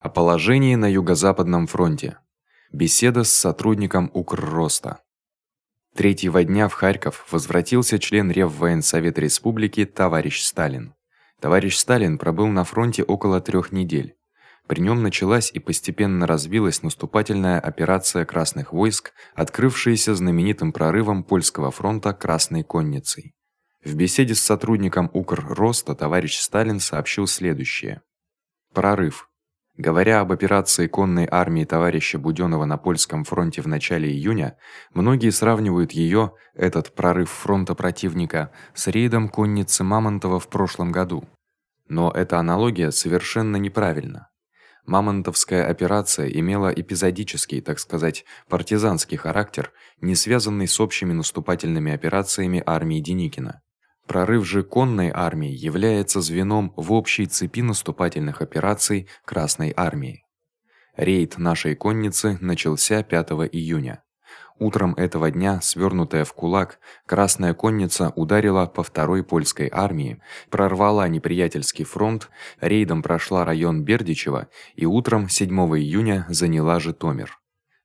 О положении на юго-западном фронте. Беседа с сотрудником Укрроста. Третьего дня в Харьков возвратился член Реввоенсовета Республики товарищ Сталин. Товарищ Сталин пробыл на фронте около трёх недель. При нём началась и постепенно развилась наступательная операция красных войск, открывшаяся знаменитым прорывом польского фронта Красной конницей. В беседе с сотрудником Укрроста товарищ Сталин сообщил следующее: Прорыв Говоря об операции конной армии товарища Будённого на польском фронте в начале июня, многие сравнивают её, этот прорыв фронта противника, с рейдом конницы Мамонтова в прошлом году. Но эта аналогия совершенно неправильна. Мамонтовская операция имела эпизодический, так сказать, партизанский характер, не связанный с общими наступательными операциями армии Деникина. Прорыв же конной армии является звеном в общей цепи наступательных операций Красной армии. Рейд нашей конницы начался 5 июня. Утром этого дня, свёрнутая в кулак, Красная конница ударила по второй польской армии, прорвала неприятельский фронт, рейдом прошла район Бердичева и утром 7 июня заняла Житомир.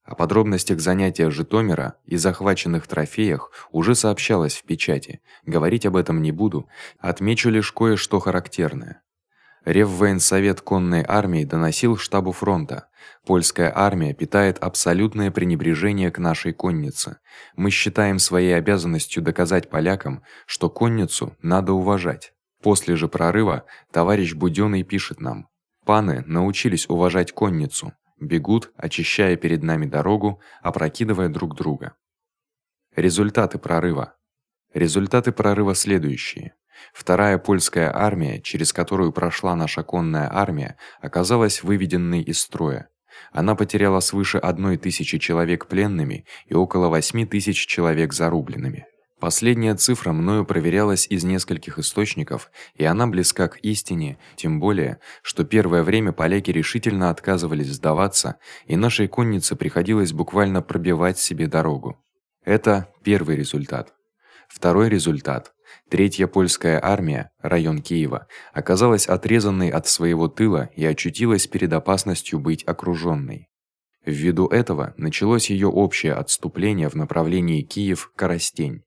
О подробностях занятия Житомира и захваченных трофеях уже сообщалось в печати. Говорить об этом не буду, отмечу лишь кое-что характерное. Реввоенсовет конной армии доносил штабу фронта: польская армия питает абсолютное пренебрежение к нашей коннице. Мы считаем своей обязанностью доказать полякам, что конницу надо уважать. После же прорыва товарищ Будённый пишет нам: "Паны научились уважать конницу бегут, очищая перед нами дорогу, опрокидывая друг друга. Результаты прорыва. Результаты прорыва следующие: Вторая польская армия, через которую прошла наша конная армия, оказалась выведенной из строя. Она потеряла свыше тысячи человек пленными и около тысяч человек зарубленными. Последняя цифра мною проверялась из нескольких источников, и она близка к истине, тем более, что первое время поляки решительно отказывались сдаваться, и нашей коннице приходилось буквально пробивать себе дорогу. Это первый результат. Второй результат Третья польская армия, район Киева, оказалась отрезанной от своего тыла и очутилась перед опасностью быть окружённой. Ввиду этого началось её общее отступление в направлении Киев-Коростень.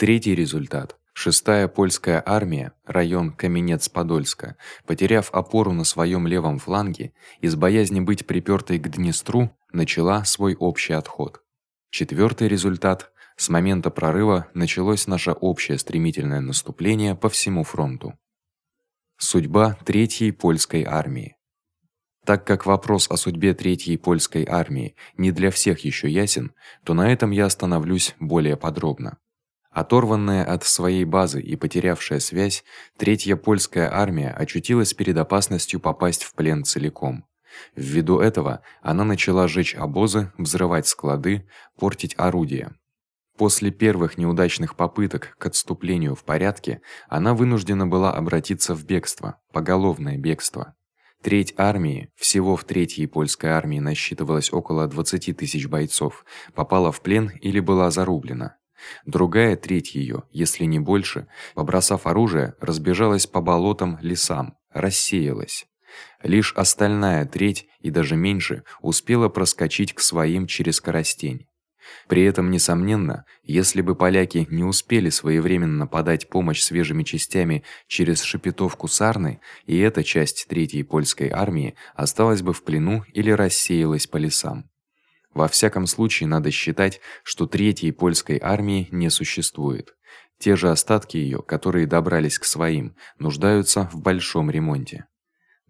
Третий результат. Шестая польская армия, район Каменец-Подольска, потеряв опору на своём левом фланге, из боязни быть припёртой к Днестру, начала свой общий отход. Четвёртый результат. С момента прорыва началось наше общее стремительное наступление по всему фронту. Судьба третьей польской армии. Так как вопрос о судьбе третьей польской армии не для всех ещё ясен, то на этом я остановлюсь более подробно. Оторванная от своей базы и потерявшая связь, третья польская армия очутилась перед опасностью попасть в плен целиком. Ввиду этого она начала жечь обозы, взрывать склады, портить орудия. После первых неудачных попыток к отступлению в порядке, она вынуждена была обратиться в бегство, поголовное бегство. Треть армии, всего в третьей польской армии насчитывалось около 20 тысяч бойцов, попала в плен или была зарублена. Другая треть её, если не больше, побросав оружие, разбежалась по болотам, лесам, рассеялась. Лишь остальная треть и даже меньше успела проскочить к своим через Коростень. При этом несомненно, если бы поляки не успели своевременно подать помощь свежими частями через Шепетовку Сарны, и эта часть третьей польской армии осталась бы в плену или рассеялась по лесам. Во всяком случае, надо считать, что третьей польской армии не существует. Те же остатки её, которые добрались к своим, нуждаются в большом ремонте.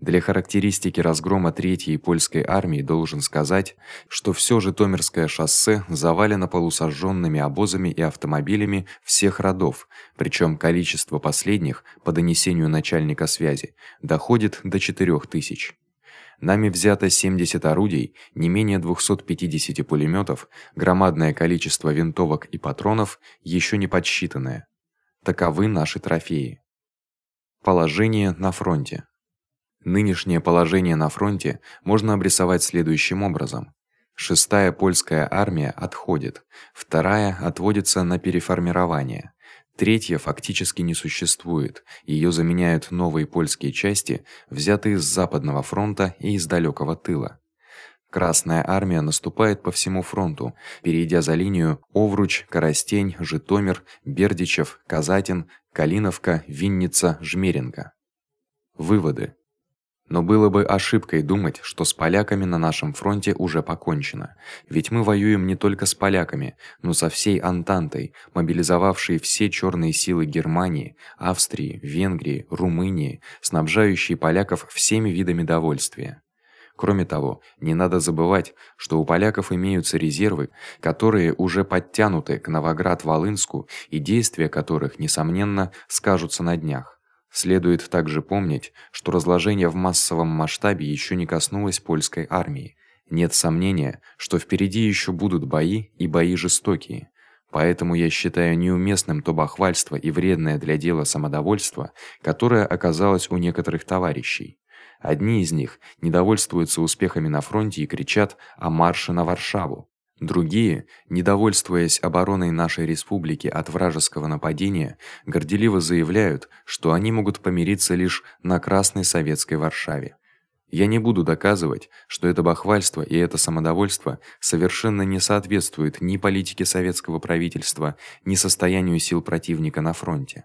Для характеристики разгрома третьей польской армии должен сказать, что всё Житомирское шоссе завалено полусожжёнными обозами и автомобилями всех родов, причём количество последних, по донесению начальника связи, доходит до 4000. Нами взято 70 орудий, не менее 250 пулемётов, громадное количество винтовок и патронов, ещё не подсчитанное. Таковы наши трофеи. Положение на фронте. Нынешнее положение на фронте можно обрисовать следующим образом: шестая польская армия отходит, вторая отводится на переформирование, Третья фактически не существует. Её заменяют новые польские части, взятые с западного фронта и из далёкого тыла. Красная армия наступает по всему фронту, перейдя за линию Овруч, Коростень, Житомир, Бердичев, Казатин, Калиновка, Винница, Жмеринка. Выводы. Но было бы ошибкой думать, что с поляками на нашем фронте уже покончено. Ведь мы воюем не только с поляками, но со всей Антантой, мобилизовавшей все чёрные силы Германии, Австрии, Венгрии, Румынии, снабжающей поляков всеми видами довольствия. Кроме того, не надо забывать, что у поляков имеются резервы, которые уже подтянуты к Новоград-Волынску и действия которых несомненно скажутся на днях. Следует также помнить, что разложение в массовом масштабе ещё не коснулось польской армии. Нет сомнения, что впереди ещё будут бои и бои жестокие. Поэтому я считаю неуместным то бахвальство и вредное для дела самодовольство, которое оказалось у некоторых товарищей. Одни из них недовольствуются успехами на фронте и кричат о марше на Варшаву. Другие, недовольствуясь обороной нашей республики от вражеского нападения, горделиво заявляют, что они могут помириться лишь на красной советской Варшаве. Я не буду доказывать, что это бахвальство и это самодовольство совершенно не соответствуют ни политике советского правительства, ни состоянию сил противника на фронте.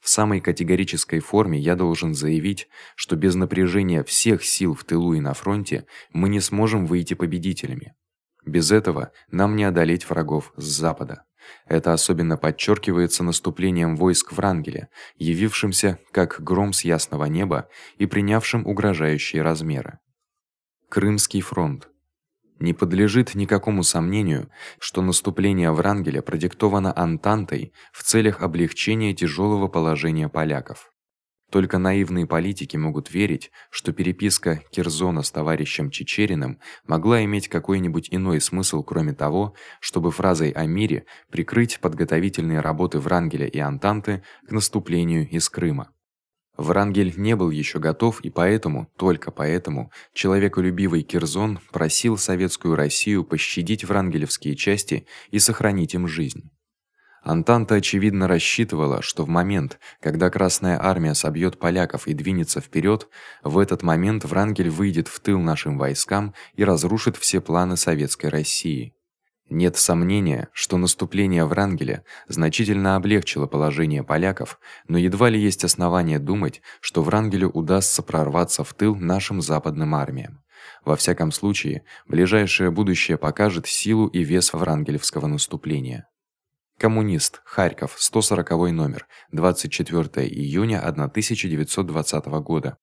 В самой категорической форме я должен заявить, что без напряжения всех сил в тылу и на фронте мы не сможем выйти победителями. Без этого нам не одолеть врагов с запада. Это особенно подчеркивается наступлением войск Врангеля, явившимся как гром с ясного неба и принявшим угрожающие размеры. Крымский фронт не подлежит никакому сомнению, что наступление Врангеля продиктовано Антантой в целях облегчения тяжёлого положения поляков. Только наивные политики могут верить, что переписка Кирзона с товарищем Чечериным могла иметь какой-нибудь иной смысл, кроме того, чтобы фразой о мире прикрыть подготовительные работы Врангеля и Антанты к наступлению из Крыма. Врангель не был ещё готов, и поэтому, только поэтому, человеколюбивый Кирзон просил советскую Россию пощадить врангелевские части и сохранить им жизнь. Антанта очевидно рассчитывала, что в момент, когда Красная армия собьёт поляков и двинется вперёд, в этот момент Врангель выйдет в тыл нашим войскам и разрушит все планы советской России. Нет сомнения, что наступление Врангеля значительно облегчило положение поляков, но едва ли есть основания думать, что Врангелю удастся прорваться в тыл нашим западным армиям. Во всяком случае, ближайшее будущее покажет силу и вес врангелевского наступления. Коммунист, Харьков, 140 номер, 24 июня 1920 года.